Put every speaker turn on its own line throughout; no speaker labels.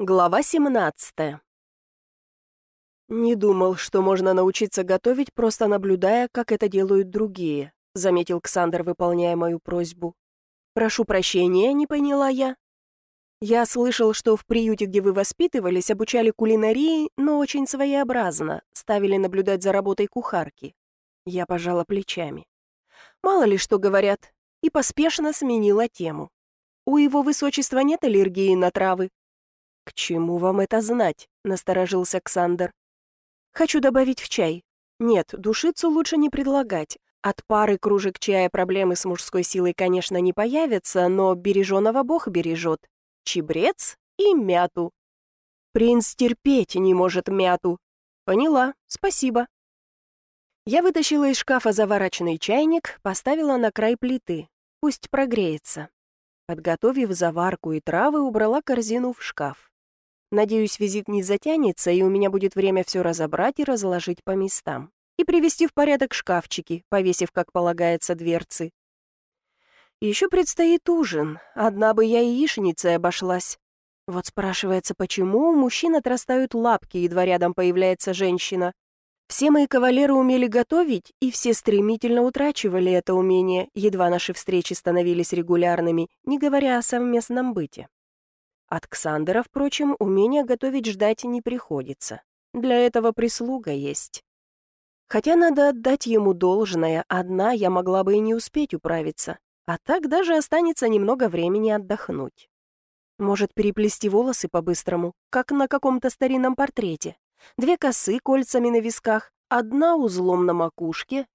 Глава 17 «Не думал, что можно научиться готовить, просто наблюдая, как это делают другие», заметил Ксандр, выполняя мою просьбу. «Прошу прощения, не поняла я». «Я слышал, что в приюте, где вы воспитывались, обучали кулинарии, но очень своеобразно, ставили наблюдать за работой кухарки». Я пожала плечами. «Мало ли что говорят», и поспешно сменила тему. «У его высочества нет аллергии на травы?» «К чему вам это знать?» — насторожился Ксандр. «Хочу добавить в чай. Нет, душицу лучше не предлагать. От пары кружек чая проблемы с мужской силой, конечно, не появятся, но береженого Бог бережет. Чебрец и мяту. Принц терпеть не может мяту. Поняла, спасибо». Я вытащила из шкафа завораченный чайник, поставила на край плиты. Пусть прогреется. Подготовив заварку и травы, убрала корзину в шкаф. Надеюсь, визит не затянется, и у меня будет время все разобрать и разложить по местам. И привести в порядок шкафчики, повесив, как полагается, дверцы. Еще предстоит ужин. Одна бы я яичницей обошлась. Вот спрашивается, почему у мужчин отрастают лапки, едва рядом появляется женщина. Все мои кавалеры умели готовить, и все стремительно утрачивали это умение, едва наши встречи становились регулярными, не говоря о совместном быте. От Ксандера, впрочем, умения готовить ждать не приходится. Для этого прислуга есть. Хотя надо отдать ему должное, одна я могла бы и не успеть управиться, а так даже останется немного времени отдохнуть. Может, переплести волосы по-быстрому, как на каком-то старинном портрете. Две косы кольцами на висках, одна узлом на макушке.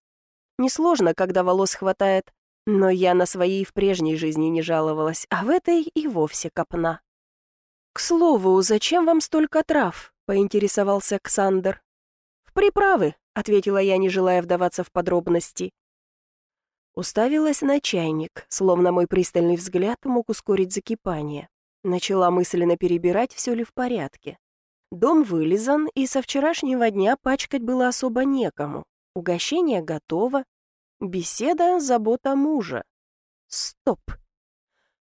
Несложно, когда волос хватает, но я на своей в прежней жизни не жаловалась, а в этой и вовсе копна. «К слову, зачем вам столько трав?» — поинтересовался Ксандр. «В приправы», — ответила я, не желая вдаваться в подробности. Уставилась на чайник, словно мой пристальный взгляд мог ускорить закипание. Начала мысленно перебирать, все ли в порядке. Дом вылизан, и со вчерашнего дня пачкать было особо некому. Угощение готово. Беседа — забота мужа. Стоп.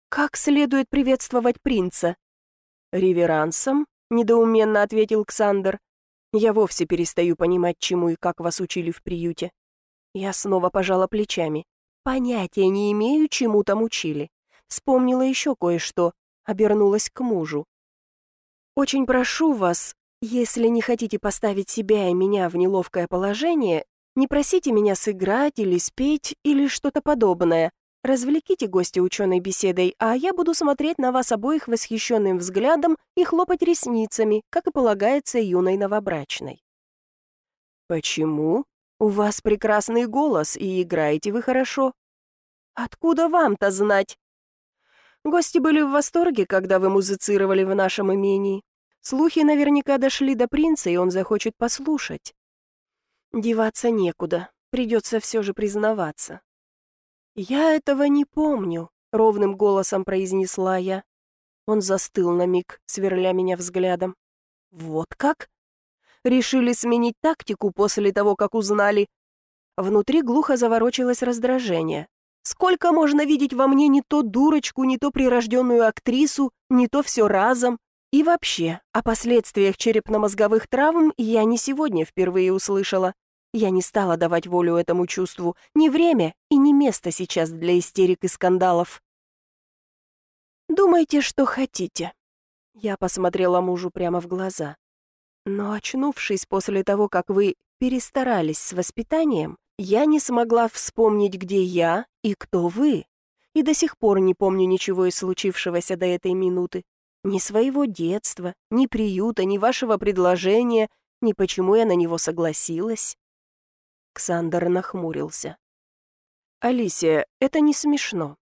Как следует приветствовать принца? «Реверансом?» — недоуменно ответил Ксандр. «Я вовсе перестаю понимать, чему и как вас учили в приюте». Я снова пожала плечами. Понятия не имею, чему там учили. Вспомнила еще кое-что, обернулась к мужу. «Очень прошу вас, если не хотите поставить себя и меня в неловкое положение, не просите меня сыграть или спеть или что-то подобное. Развлеките гостя ученой беседой, а я буду смотреть на вас обоих восхищенным взглядом и хлопать ресницами, как и полагается юной новобрачной». «Почему? У вас прекрасный голос, и играете вы хорошо». «Откуда вам-то знать?» Гости были в восторге, когда вы музицировали в нашем имении. Слухи наверняка дошли до принца, и он захочет послушать. Деваться некуда, придется все же признаваться. «Я этого не помню», — ровным голосом произнесла я. Он застыл на миг, сверля меня взглядом. «Вот как? Решили сменить тактику после того, как узнали?» Внутри глухо заворочилось раздражение. «Сколько можно видеть во мне не то дурочку, не то прирожденную актрису, не то все разом? И вообще, о последствиях черепно-мозговых травм я не сегодня впервые услышала. Я не стала давать волю этому чувству. Не время и не место сейчас для истерик и скандалов. «Думайте, что хотите». Я посмотрела мужу прямо в глаза. Но очнувшись после того, как вы перестарались с воспитанием, я не смогла вспомнить, где я и кто вы. И до сих пор не помню ничего из случившегося до этой минуты. Ни своего детства, ни приюта, ни вашего предложения, ни почему я на него согласилась. Ксандер нахмурился. «Алисия, это не смешно.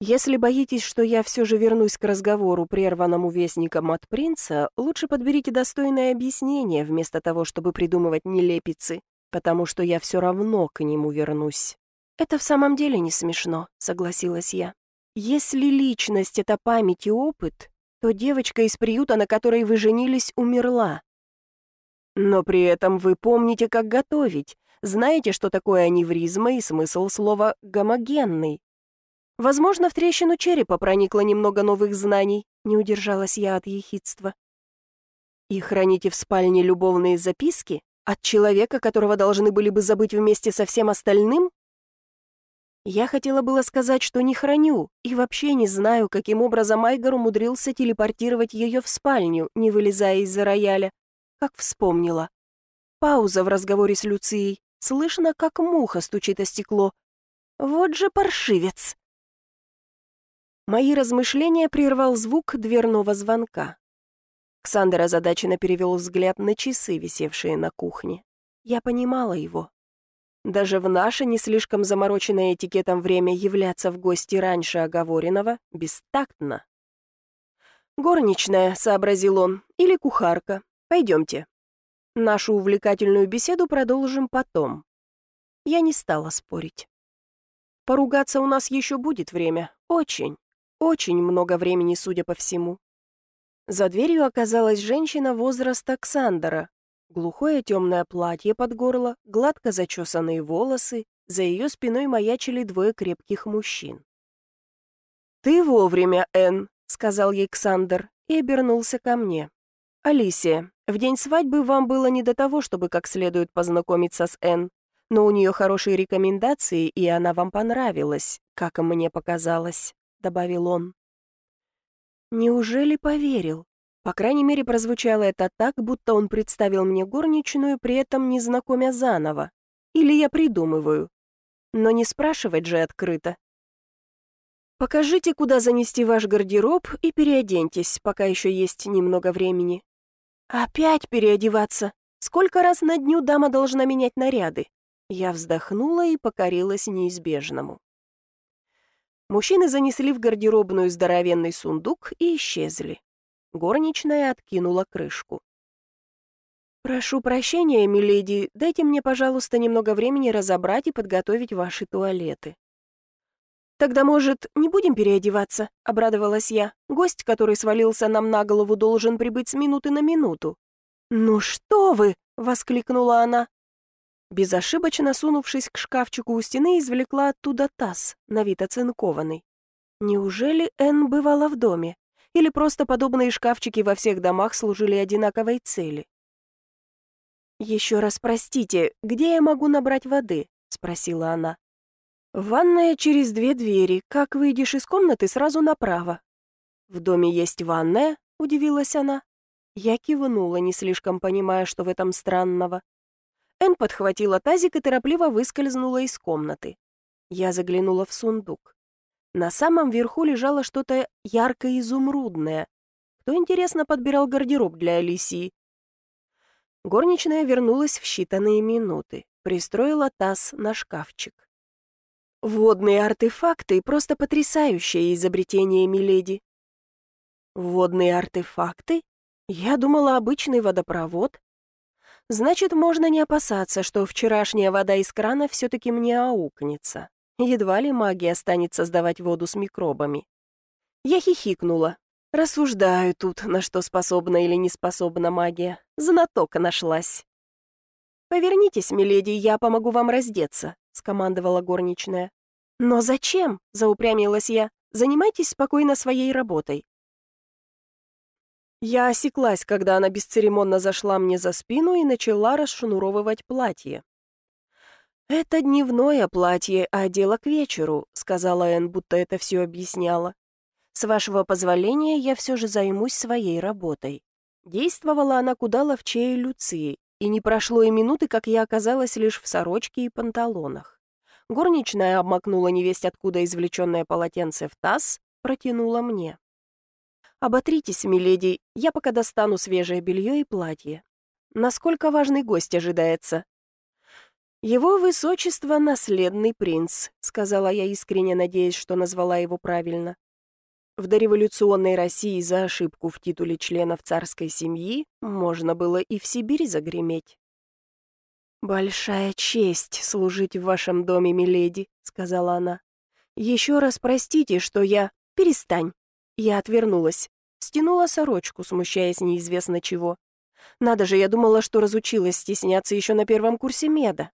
Если боитесь, что я все же вернусь к разговору, прерванному вестником от принца, лучше подберите достойное объяснение, вместо того, чтобы придумывать нелепицы, потому что я все равно к нему вернусь». «Это в самом деле не смешно», — согласилась я. «Если личность — это память и опыт, то девочка из приюта, на которой вы женились, умерла. Но при этом вы помните, как готовить, знаете, что такое аневризма и смысл слова «гомогенный». Возможно, в трещину черепа проникло немного новых знаний, не удержалась я от ехидства. И храните в спальне любовные записки от человека, которого должны были бы забыть вместе со всем остальным? Я хотела было сказать, что не храню, и вообще не знаю, каким образом Айгор умудрился телепортировать ее в спальню, не вылезая из-за рояля, как вспомнила. Пауза в разговоре с Люцией. Слышно, как муха стучит о стекло. Вот же паршивец. Мои размышления прервал звук дверного звонка. Ксандер озадаченно перевел взгляд на часы, висевшие на кухне. Я понимала его. Даже в наше не слишком замороченное этикетом время являться в гости раньше оговоренного бестактно. «Горничная», — сообразил он, — «или кухарка. Пойдемте. Нашу увлекательную беседу продолжим потом». Я не стала спорить. Поругаться у нас еще будет время. Очень, очень много времени, судя по всему. За дверью оказалась женщина возраста Ксандера, Глухое темное платье под горло, гладко зачесанные волосы, за ее спиной маячили двое крепких мужчин. «Ты вовремя, Энн», — сказал ей Ксандер и обернулся ко мне. «Алисия, в день свадьбы вам было не до того, чтобы как следует познакомиться с Энн, но у нее хорошие рекомендации, и она вам понравилась, как мне показалось», — добавил он. Неужели поверил? По крайней мере, прозвучало это так, будто он представил мне горничную, при этом не знакомя заново. Или я придумываю. Но не спрашивать же открыто. «Покажите, куда занести ваш гардероб и переоденьтесь, пока еще есть немного времени». «Опять переодеваться? Сколько раз на дню дама должна менять наряды?» Я вздохнула и покорилась неизбежному. Мужчины занесли в гардеробную здоровенный сундук и исчезли. Горничная откинула крышку. «Прошу прощения, миледи, дайте мне, пожалуйста, немного времени разобрать и подготовить ваши туалеты». «Тогда, может, не будем переодеваться?» — обрадовалась я. «Гость, который свалился нам на голову, должен прибыть с минуты на минуту». «Ну что вы!» — воскликнула она. Безошибочно сунувшись к шкафчику у стены, извлекла оттуда таз, на вид оцинкованный. Неужели Энн бывала в доме? Или просто подобные шкафчики во всех домах служили одинаковой цели? «Еще раз простите, где я могу набрать воды?» — спросила она. «Ванная через две двери. Как выйдешь из комнаты, сразу направо». «В доме есть ванная?» — удивилась она. Я кивнула, не слишком понимая, что в этом странного. Эн подхватила тазик и торопливо выскользнула из комнаты. Я заглянула в сундук. На самом верху лежало что-то ярко-изумрудное. Кто, интересно, подбирал гардероб для Алисии? Горничная вернулась в считанные минуты, пристроила таз на шкафчик. Водные артефакты — просто потрясающее изобретение Миледи. Водные артефакты? Я думала, обычный водопровод. Значит, можно не опасаться, что вчерашняя вода из крана все-таки мне аукнется. Едва ли магия станет создавать воду с микробами. Я хихикнула. Рассуждаю тут, на что способна или не способна магия. Знатока нашлась. «Повернитесь, миледи, я помогу вам раздеться», — скомандовала горничная. «Но зачем?» — заупрямилась я. «Занимайтесь спокойно своей работой». Я осеклась, когда она бесцеремонно зашла мне за спину и начала расшнуровывать платье. «Это дневное платье, а дело к вечеру», — сказала Энн, будто это все объясняла. «С вашего позволения я все же займусь своей работой». Действовала она куда ловчее Люции, и не прошло и минуты, как я оказалась лишь в сорочке и панталонах. Горничная обмакнула невесть откуда извлеченное полотенце в таз, протянула мне. «Оботритесь, миледи, я пока достану свежее белье и платье. Насколько важный гость ожидается?» «Его высочество — наследный принц», — сказала я искренне, надеясь, что назвала его правильно. В дореволюционной России за ошибку в титуле членов царской семьи можно было и в Сибирь загреметь. «Большая честь служить в вашем доме, миледи», — сказала она. «Еще раз простите, что я...» «Перестань». Я отвернулась, стянула сорочку, смущаясь неизвестно чего. Надо же, я думала, что разучилась стесняться еще на первом курсе меда.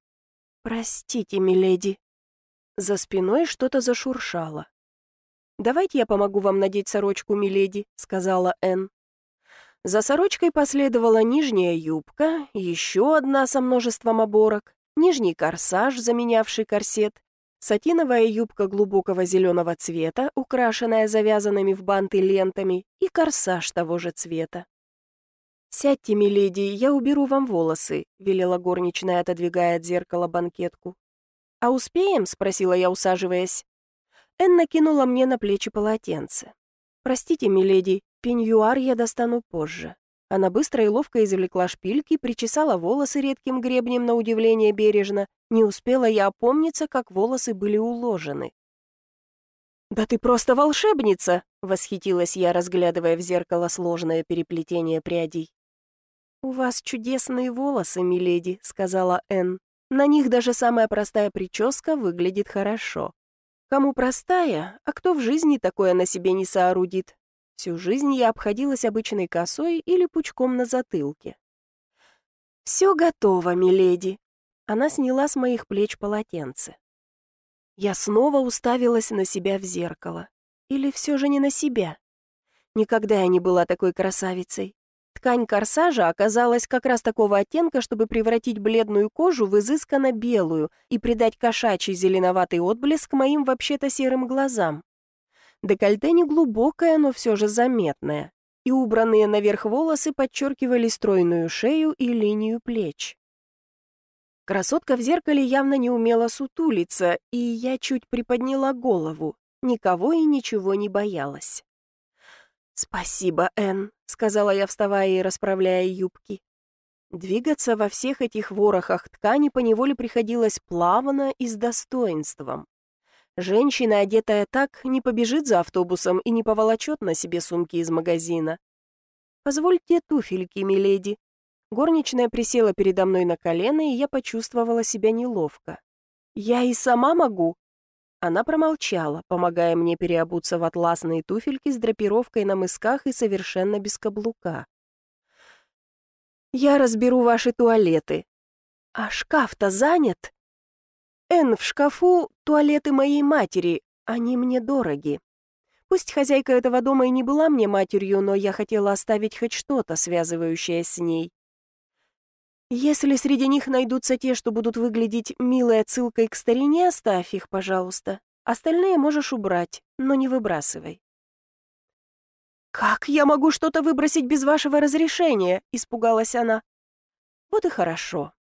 «Простите, миледи». За спиной что-то зашуршало. «Давайте я помогу вам надеть сорочку, миледи», — сказала Энн. За сорочкой последовала нижняя юбка, еще одна со множеством оборок, нижний корсаж, заменявший корсет, сатиновая юбка глубокого зеленого цвета, украшенная завязанными в банты лентами, и корсаж того же цвета. «Сядьте, миледи, я уберу вам волосы», — велела горничная, отодвигая от зеркала банкетку. «А успеем?» — спросила я, усаживаясь. Энна кинула мне на плечи полотенце. «Простите, миледи, пеньюар я достану позже». Она быстро и ловко извлекла шпильки, причесала волосы редким гребнем на удивление бережно. Не успела я опомниться, как волосы были уложены. «Да ты просто волшебница!» — восхитилась я, разглядывая в зеркало сложное переплетение прядей. «У вас чудесные волосы, миледи», — сказала Энн. «На них даже самая простая прическа выглядит хорошо. Кому простая, а кто в жизни такое на себе не соорудит? Всю жизнь я обходилась обычной косой или пучком на затылке. «Все готово, миледи». Она сняла с моих плеч полотенце. Я снова уставилась на себя в зеркало. Или все же не на себя. Никогда я не была такой красавицей. Ткань корсажа оказалась как раз такого оттенка, чтобы превратить бледную кожу в изысканно белую и придать кошачий зеленоватый отблеск моим вообще-то серым глазам. Декольте не глубокое, но все же заметное, и убранные наверх волосы подчеркивали стройную шею и линию плеч. Красотка в зеркале явно не умела сутулиться, и я чуть приподняла голову, никого и ничего не боялась. «Спасибо, Энн», — сказала я, вставая и расправляя юбки. Двигаться во всех этих ворохах ткани поневоле приходилось плавно и с достоинством. Женщина, одетая так, не побежит за автобусом и не поволочет на себе сумки из магазина. «Позвольте туфельки, миледи». Горничная присела передо мной на колено, и я почувствовала себя неловко. «Я и сама могу», она промолчала, помогая мне переобуться в атласные туфельки с драпировкой на мысках и совершенно без каблука. «Я разберу ваши туалеты». «А шкаф-то занят?» «Эн, в шкафу туалеты моей матери, они мне дороги. Пусть хозяйка этого дома и не была мне матерью, но я хотела оставить хоть что-то, связывающее с ней. Если среди них найдутся те, что будут выглядеть милой отсылкой к старине, оставь их, пожалуйста. Остальные можешь убрать, но не выбрасывай». «Как я могу что-то выбросить без вашего разрешения?» — испугалась она. «Вот и хорошо».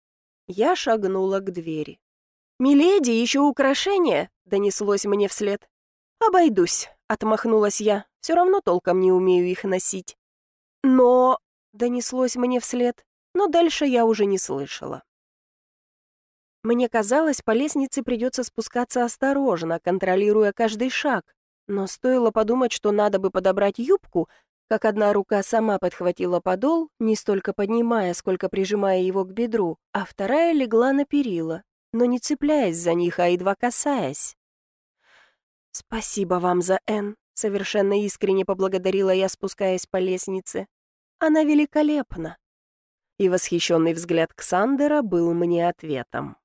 Я шагнула к двери. «Миледи, еще украшения!» — донеслось мне вслед. «Обойдусь», — отмахнулась я. «Все равно толком не умею их носить». «Но...» — донеслось мне вслед но дальше я уже не слышала. Мне казалось, по лестнице придется спускаться осторожно, контролируя каждый шаг, но стоило подумать, что надо бы подобрать юбку, как одна рука сама подхватила подол, не столько поднимая, сколько прижимая его к бедру, а вторая легла на перила, но не цепляясь за них, а едва касаясь. «Спасибо вам за Н», — совершенно искренне поблагодарила я, спускаясь по лестнице. «Она великолепна» и восхищенный взгляд Ксандера был мне ответом.